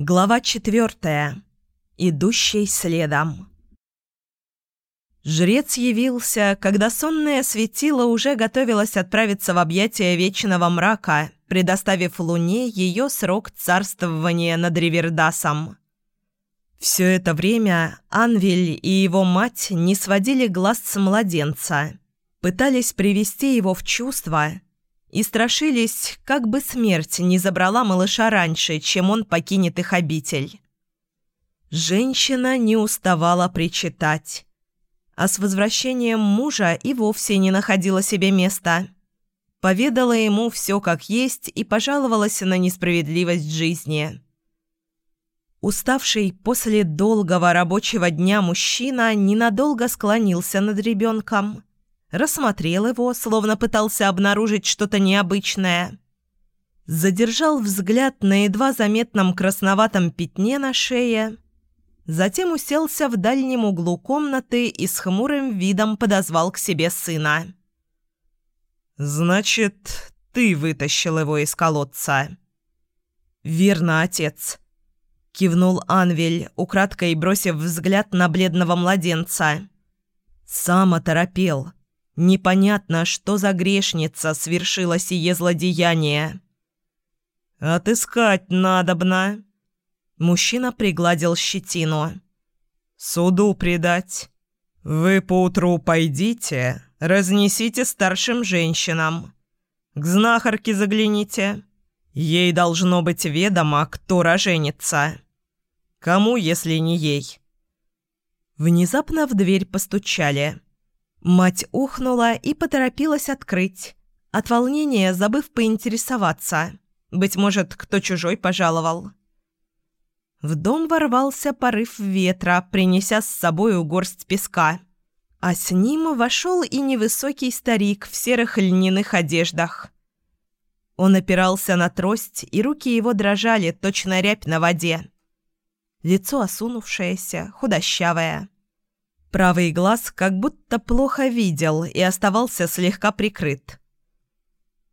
Глава четвертая. Идущий следом. Жрец явился, когда сонное светило уже готовилось отправиться в объятия вечного мрака, предоставив Луне ее срок царствования над Ривердасом. Все это время Анвель и его мать не сводили глаз с младенца, пытались привести его в чувство – и страшились, как бы смерть не забрала малыша раньше, чем он покинет их обитель. Женщина не уставала причитать, а с возвращением мужа и вовсе не находила себе места. Поведала ему все как есть и пожаловалась на несправедливость жизни. Уставший после долгого рабочего дня мужчина ненадолго склонился над ребенком – рассмотрел его, словно пытался обнаружить что-то необычное. Задержал взгляд на едва заметном красноватом пятне на шее, затем уселся в дальнем углу комнаты и с хмурым видом подозвал к себе сына. «Значит, ты вытащил его из колодца?» «Верно, отец», — кивнул Анвель, украдкой бросив взгляд на бледного младенца. «Сам оторопел» Непонятно, что за грешница свершила сие злодеяние. «Отыскать надобно». Мужчина пригладил щетину. «Суду предать. Вы поутру пойдите, разнесите старшим женщинам. К знахарке загляните. Ей должно быть ведомо, кто роженится. Кому, если не ей?» Внезапно в дверь постучали. Мать ухнула и поторопилась открыть, от волнения забыв поинтересоваться. Быть может, кто чужой пожаловал. В дом ворвался порыв ветра, принеся с собой горсть песка. А с ним вошел и невысокий старик в серых льняных одеждах. Он опирался на трость, и руки его дрожали, точно рябь на воде. Лицо осунувшееся, худощавое. Правый глаз как будто плохо видел и оставался слегка прикрыт.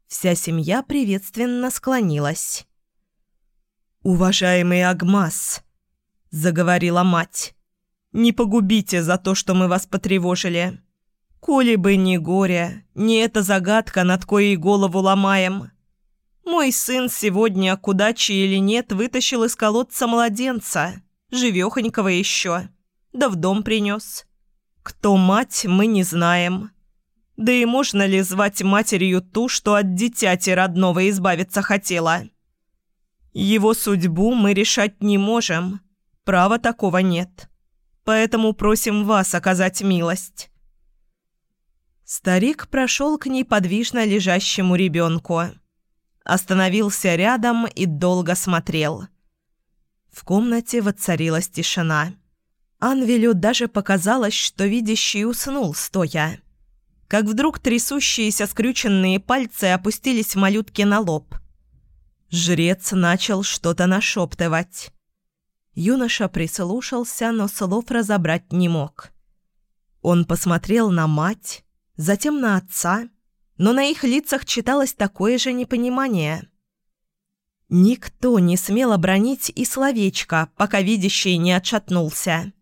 Вся семья приветственно склонилась. «Уважаемый Агмас», — заговорила мать, — «не погубите за то, что мы вас потревожили. Коли бы не горе, не эта загадка, над коей голову ломаем. Мой сын сегодня, кудачи или нет, вытащил из колодца младенца, живехонького еще, да в дом принес. Кто мать, мы не знаем. Да и можно ли звать матерью ту, что от дитяти родного избавиться хотела? Его судьбу мы решать не можем. Права такого нет. Поэтому просим вас оказать милость». Старик прошел к неподвижно лежащему ребенку. Остановился рядом и долго смотрел. В комнате воцарилась тишина. Анвелю даже показалось, что видящий уснул стоя. Как вдруг трясущиеся скрюченные пальцы опустились малютке на лоб. Жрец начал что-то нашептывать. Юноша прислушался, но слов разобрать не мог. Он посмотрел на мать, затем на отца, но на их лицах читалось такое же непонимание. Никто не смел обронить и словечко, пока видящий не отшатнулся.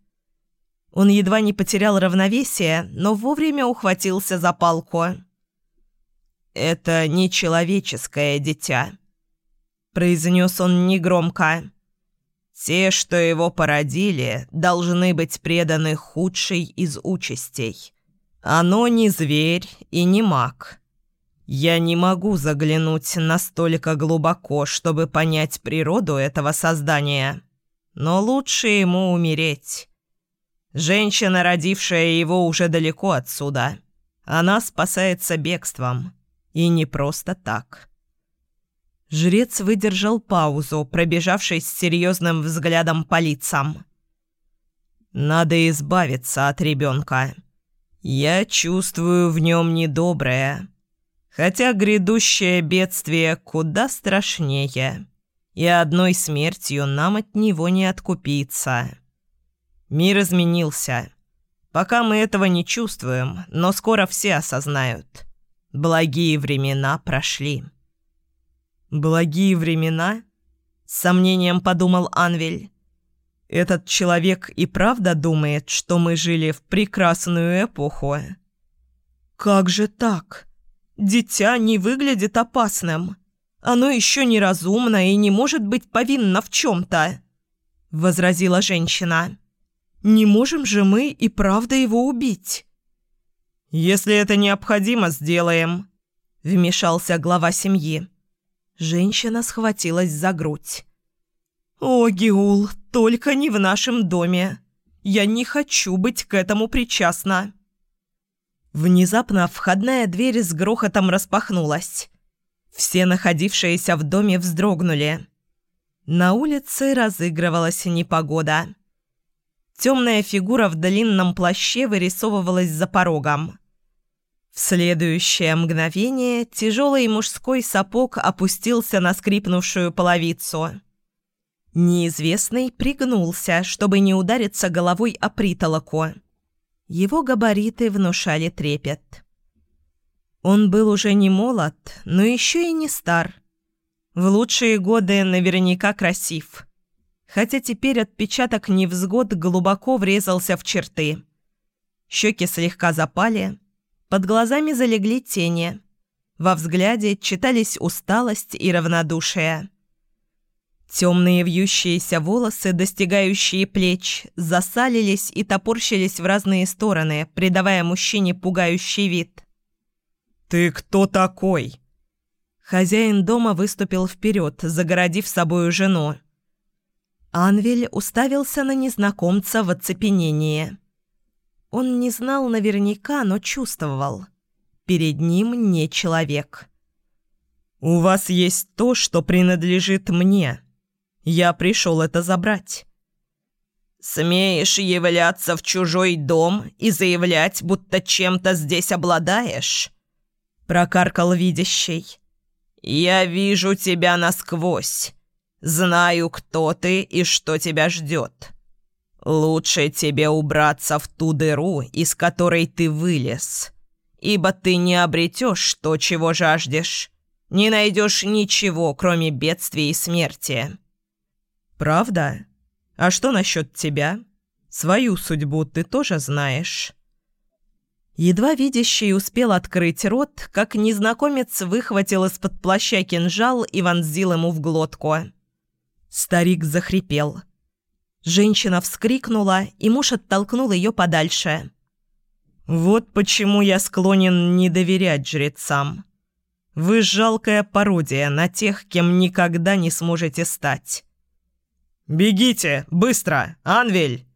Он едва не потерял равновесие, но вовремя ухватился за палку. «Это не человеческое дитя», — произнес он негромко. «Те, что его породили, должны быть преданы худшей из участей. Оно не зверь и не маг. Я не могу заглянуть настолько глубоко, чтобы понять природу этого создания, но лучше ему умереть». Женщина, родившая его, уже далеко отсюда. Она спасается бегством. И не просто так. Жрец выдержал паузу, пробежавшись серьезным взглядом по лицам. «Надо избавиться от ребенка. Я чувствую в нем недоброе. Хотя грядущее бедствие куда страшнее, и одной смертью нам от него не откупиться». Мир изменился. Пока мы этого не чувствуем, но скоро все осознают. Благие времена прошли. Благие времена? с сомнением подумал Анвель. «Этот человек и правда думает, что мы жили в прекрасную эпоху?» «Как же так? Дитя не выглядит опасным. Оно еще неразумно и не может быть повинно в чем-то», — возразила женщина. «Не можем же мы и правда его убить?» «Если это необходимо, сделаем», — вмешался глава семьи. Женщина схватилась за грудь. «О, Геул, только не в нашем доме. Я не хочу быть к этому причастна». Внезапно входная дверь с грохотом распахнулась. Все находившиеся в доме вздрогнули. На улице разыгрывалась непогода. Темная фигура в длинном плаще вырисовывалась за порогом. В следующее мгновение тяжелый мужской сапог опустился на скрипнувшую половицу. Неизвестный пригнулся, чтобы не удариться головой о притолоку. Его габариты внушали трепет. Он был уже не молод, но еще и не стар. В лучшие годы наверняка красив. Хотя теперь отпечаток невзгод глубоко врезался в черты. Щеки слегка запали, под глазами залегли тени. Во взгляде читались усталость и равнодушие. Темные вьющиеся волосы, достигающие плеч, засалились и топорщились в разные стороны, придавая мужчине пугающий вид. «Ты кто такой?» Хозяин дома выступил вперед, загородив собою жену. Анвель уставился на незнакомца в оцепенении. Он не знал наверняка, но чувствовал. Перед ним не человек. «У вас есть то, что принадлежит мне. Я пришел это забрать». «Смеешь являться в чужой дом и заявлять, будто чем-то здесь обладаешь?» Прокаркал видящий. «Я вижу тебя насквозь. Знаю, кто ты и что тебя ждет. «Лучше тебе убраться в ту дыру, из которой ты вылез, ибо ты не обретешь то, чего жаждешь, не найдешь ничего, кроме бедствий и смерти». «Правда? А что насчет тебя? Свою судьбу ты тоже знаешь». Едва видящий успел открыть рот, как незнакомец выхватил из-под плаща кинжал и вонзил ему в глотку. Старик захрипел. Женщина вскрикнула, и муж оттолкнул ее подальше. «Вот почему я склонен не доверять жрецам. Вы жалкая пародия на тех, кем никогда не сможете стать». «Бегите! Быстро! Анвель!»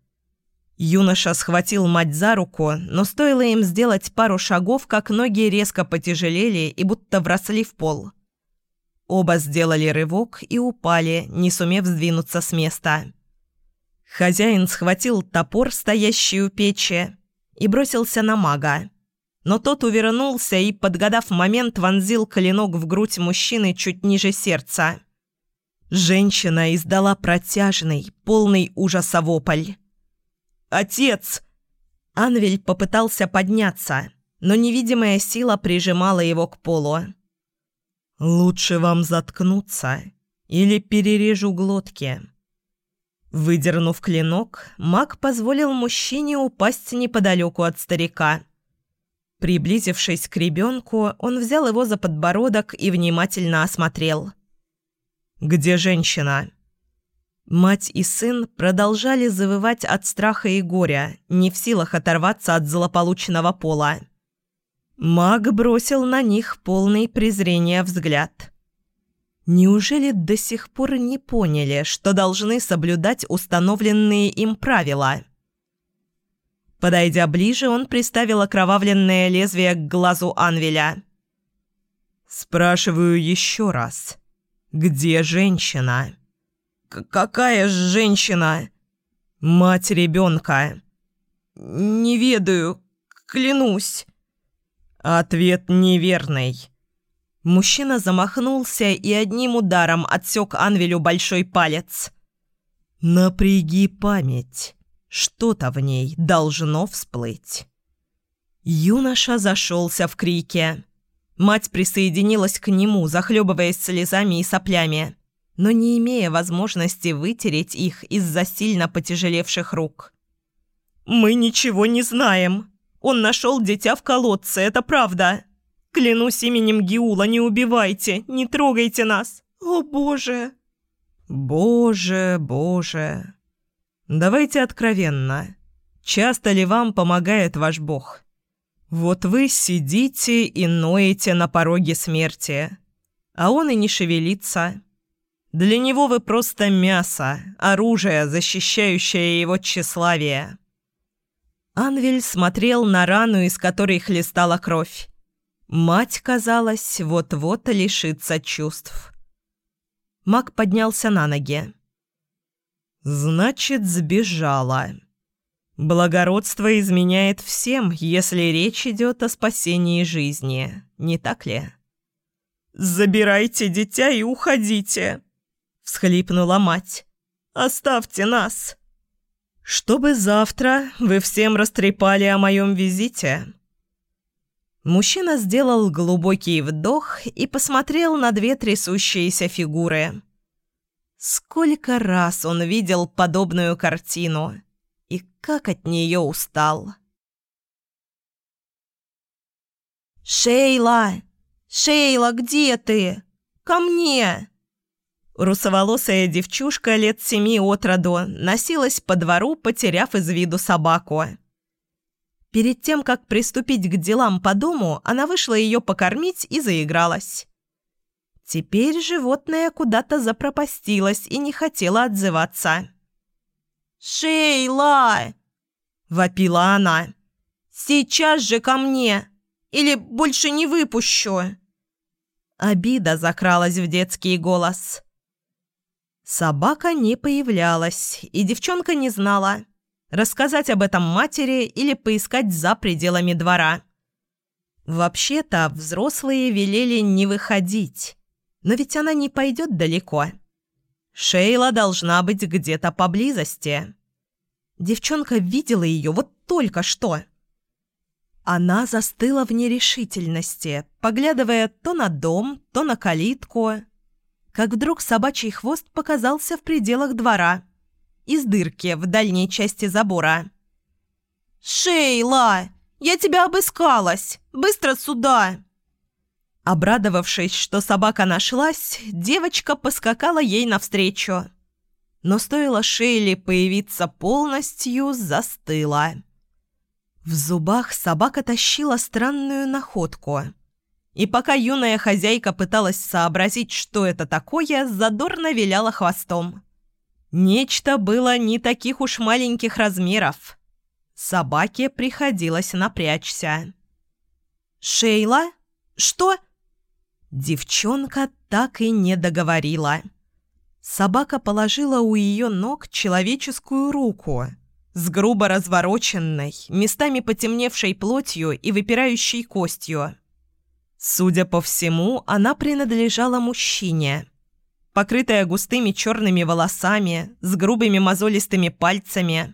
Юноша схватил мать за руку, но стоило им сделать пару шагов, как ноги резко потяжелели и будто вросли в пол. Оба сделали рывок и упали, не сумев сдвинуться с места. Хозяин схватил топор, стоящий у печи, и бросился на мага. Но тот увернулся и, подгадав момент, вонзил клинок в грудь мужчины чуть ниже сердца. Женщина издала протяжный, полный ужаса вопль. «Отец!» Анвель попытался подняться, но невидимая сила прижимала его к полу. «Лучше вам заткнуться или перережу глотки», Выдернув клинок, маг позволил мужчине упасть неподалеку от старика. Приблизившись к ребенку, он взял его за подбородок и внимательно осмотрел. «Где женщина?» Мать и сын продолжали завывать от страха и горя, не в силах оторваться от злополучного пола. Маг бросил на них полный презрения взгляд. Неужели до сих пор не поняли, что должны соблюдать установленные им правила? Подойдя ближе, он приставил окровавленное лезвие к глазу Анвеля. «Спрашиваю еще раз. Где женщина?» К «Какая женщина?» «Мать ребенка». «Не ведаю, клянусь». «Ответ неверный». Мужчина замахнулся и одним ударом отсек Анвелю большой палец. «Напряги память. Что-то в ней должно всплыть». Юноша зашелся в крике. Мать присоединилась к нему, захлебываясь слезами и соплями. но не имея возможности вытереть их из-за сильно потяжелевших рук. «Мы ничего не знаем. Он нашел дитя в колодце, это правда. Клянусь именем Гиула, не убивайте, не трогайте нас. О, Боже!» «Боже, Боже!» «Давайте откровенно. Часто ли вам помогает ваш Бог? Вот вы сидите и ноете на пороге смерти, а он и не шевелится». Для него вы просто мясо, оружие, защищающее его тщеславие». Анвель смотрел на рану, из которой хлестала кровь. Мать, казалось, вот-вот лишится чувств. Мак поднялся на ноги. «Значит, сбежала. Благородство изменяет всем, если речь идет о спасении жизни, не так ли?» «Забирайте дитя и уходите!» всхлипнула мать. «Оставьте нас!» «Чтобы завтра вы всем растрепали о моем визите». Мужчина сделал глубокий вдох и посмотрел на две трясущиеся фигуры. Сколько раз он видел подобную картину и как от нее устал. «Шейла! Шейла, где ты? Ко мне!» Русоволосая девчушка лет семи от роду носилась по двору, потеряв из виду собаку. Перед тем, как приступить к делам по дому, она вышла ее покормить и заигралась. Теперь животное куда-то запропастилось и не хотело отзываться. «Шейла!» – вопила она. «Сейчас же ко мне! Или больше не выпущу!» Обида закралась в детский голос. Собака не появлялась, и девчонка не знала, рассказать об этом матери или поискать за пределами двора. Вообще-то взрослые велели не выходить, но ведь она не пойдет далеко. Шейла должна быть где-то поблизости. Девчонка видела ее вот только что. Она застыла в нерешительности, поглядывая то на дом, то на калитку, как вдруг собачий хвост показался в пределах двора, из дырки в дальней части забора. «Шейла! Я тебя обыскалась! Быстро сюда!» Обрадовавшись, что собака нашлась, девочка поскакала ей навстречу. Но стоило Шейле появиться полностью, застыла. В зубах собака тащила странную находку – и пока юная хозяйка пыталась сообразить, что это такое, задорно виляла хвостом. Нечто было не таких уж маленьких размеров. Собаке приходилось напрячься. «Шейла? Что?» Девчонка так и не договорила. Собака положила у ее ног человеческую руку с грубо развороченной, местами потемневшей плотью и выпирающей костью. Судя по всему, она принадлежала мужчине. Покрытая густыми черными волосами, с грубыми мозолистыми пальцами.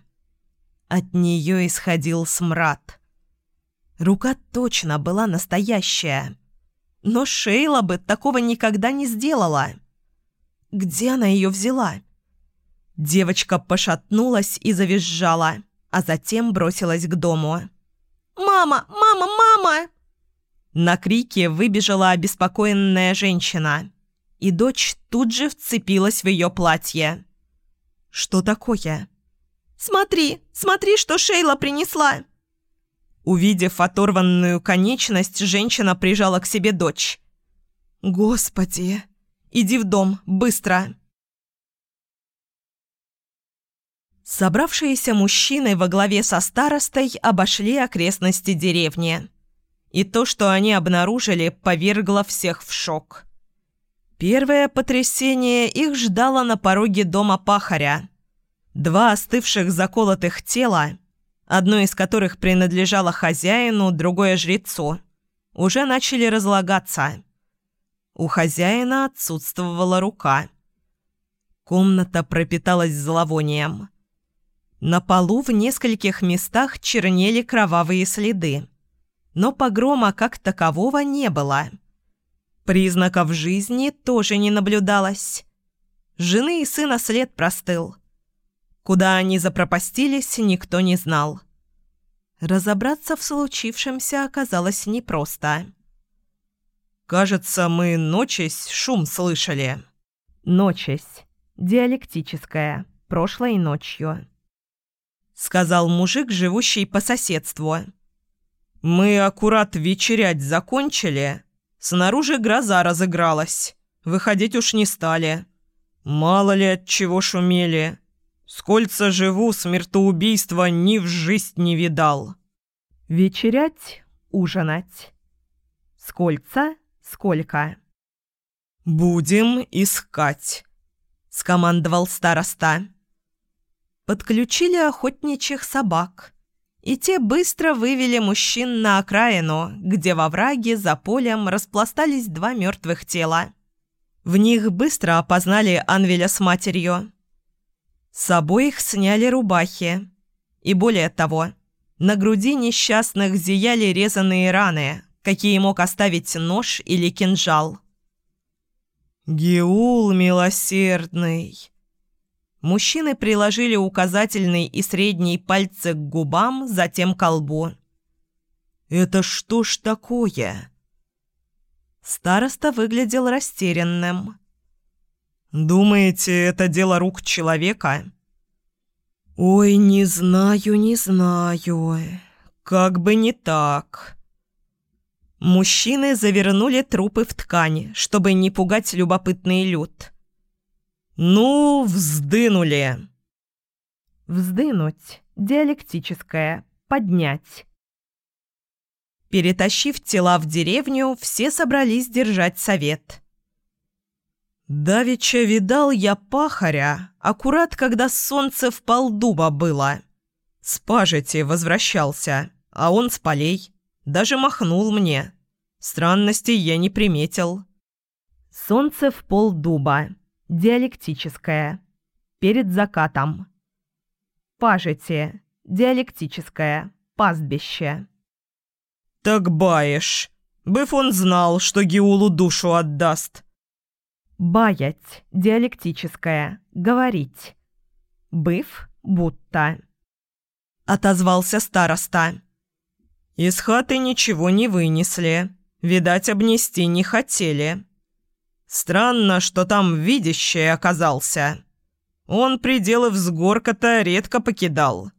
От нее исходил смрад. Рука точно была настоящая. Но Шейла бы такого никогда не сделала. Где она ее взяла? Девочка пошатнулась и завизжала, а затем бросилась к дому. «Мама! Мама! Мама!» На крики выбежала обеспокоенная женщина, и дочь тут же вцепилась в ее платье. «Что такое?» «Смотри, смотри, что Шейла принесла!» Увидев оторванную конечность, женщина прижала к себе дочь. «Господи! Иди в дом, быстро!» Собравшиеся мужчины во главе со старостой обошли окрестности деревни и то, что они обнаружили, повергло всех в шок. Первое потрясение их ждало на пороге дома пахаря. Два остывших заколотых тела, одно из которых принадлежало хозяину, другое – жрецу, уже начали разлагаться. У хозяина отсутствовала рука. Комната пропиталась зловонием. На полу в нескольких местах чернели кровавые следы но погрома как такового не было. Признаков жизни тоже не наблюдалось. Жены и сына след простыл. Куда они запропастились, никто не знал. Разобраться в случившемся оказалось непросто. «Кажется, мы ночись шум слышали». «Ночись. Диалектическая. Прошлой ночью», — сказал мужик, живущий по соседству. «Мы аккурат вечерять закончили. Снаружи гроза разыгралась. Выходить уж не стали. Мало ли от чего шумели. Сколько живу, смертоубийства ни в жизнь не видал». «Вечерять, ужинать. Сколько, сколько?» «Будем искать», — скомандовал староста. Подключили охотничьих собак, и те быстро вывели мужчин на окраину, где во враге за полем распластались два мертвых тела. В них быстро опознали Анвеля с матерью. С обоих сняли рубахи. И более того, на груди несчастных зияли резаные раны, какие мог оставить нож или кинжал. «Геул милосердный!» Мужчины приложили указательный и средний пальцы к губам, затем к колбу. «Это что ж такое?» Староста выглядел растерянным. «Думаете, это дело рук человека?» «Ой, не знаю, не знаю. Как бы не так». Мужчины завернули трупы в ткань, чтобы не пугать любопытный люд. «Ну, вздынули!» «Вздынуть. Диалектическое. Поднять». Перетащив тела в деревню, все собрались держать совет. «Давеча видал я пахаря, аккурат когда солнце в полдуба было. С пажити возвращался, а он с полей. Даже махнул мне. Странностей я не приметил». Солнце в полдуба. Диалектическое. Перед закатом. Пажити. Диалектическое. Пастбище. «Так баешь. Быв он знал, что Геулу душу отдаст». Баять. Диалектическое. Говорить. Быв. Будто. Отозвался староста. «Из хаты ничего не вынесли. Видать, обнести не хотели». Странно, что там видящий оказался. Он пределы взгорка-то редко покидал.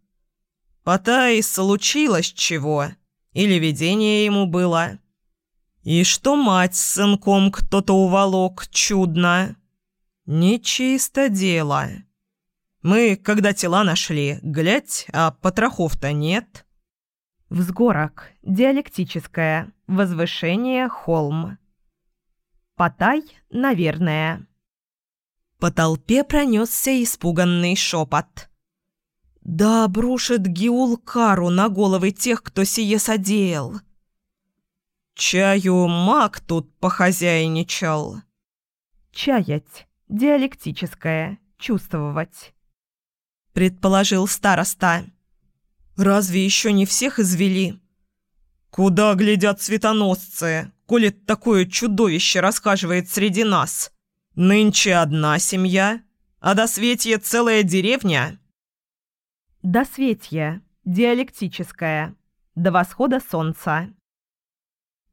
Потай, случилось чего. Или видение ему было. И что мать с сынком кто-то уволок, чудно. Нечисто дело. Мы, когда тела нашли, глядь, а потрохов-то нет. Взгорок. Диалектическое. Возвышение, холм. Потай, наверное». По толпе пронесся испуганный шепот. «Да обрушит Гиул кару на головы тех, кто сие содеял». «Чаю маг тут похозяйничал». «Чаять. Диалектическое. Чувствовать», — предположил староста. «Разве еще не всех извели?» «Куда глядят светоносцы? Коли такое чудовище расхаживает среди нас? Нынче одна семья, а до Светья целая деревня?» «Досветье. Диалектическое. До восхода солнца».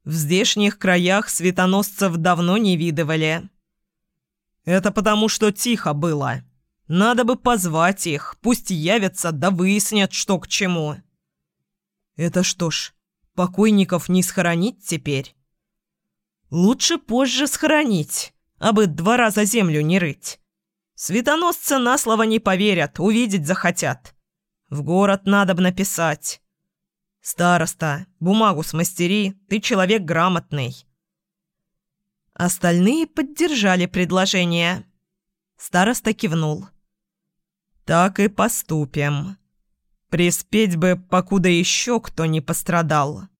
В здешних краях светоносцев давно не видывали. Это потому, что тихо было. Надо бы позвать их, пусть явятся да выяснят, что к чему. Это что ж, покойников не схоронить теперь? Лучше позже схоронить, абы два раза землю не рыть. Светоносцы на слово не поверят, увидеть захотят. В город надо бы написать. Староста, бумагу смастери, ты человек грамотный. Остальные поддержали предложение. Староста кивнул. «Так и поступим. Приспеть бы, покуда еще кто не пострадал».